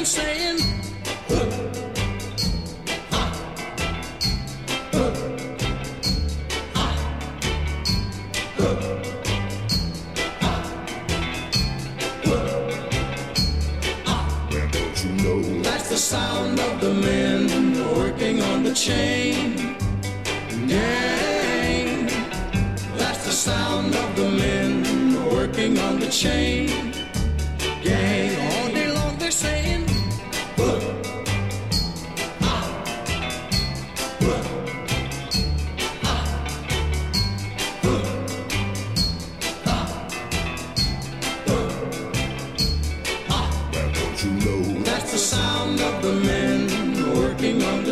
been saying. That's the sound of the men working on the chain gang. That's the sound of the men working on the chain.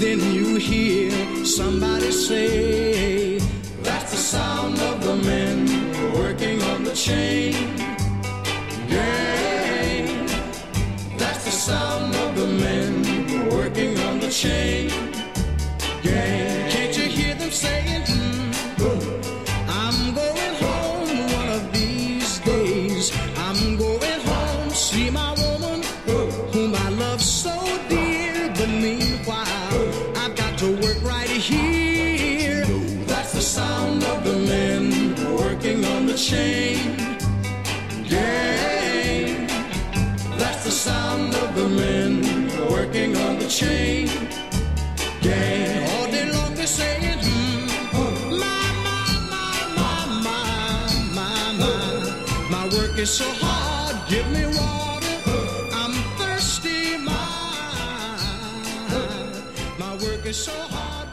Then you hear somebody say, That's the sound of the men working on the chain gang. That's the sound of the men working on the chain gang. Can't you hear. That's the sound of the men working on the chain gang. That's the sound of the men working on the chain gang. All day long they're saying, hmm, my, my, my, my, my, my, my. My work is so hard, give me water. I'm thirsty, my, my work is so hard.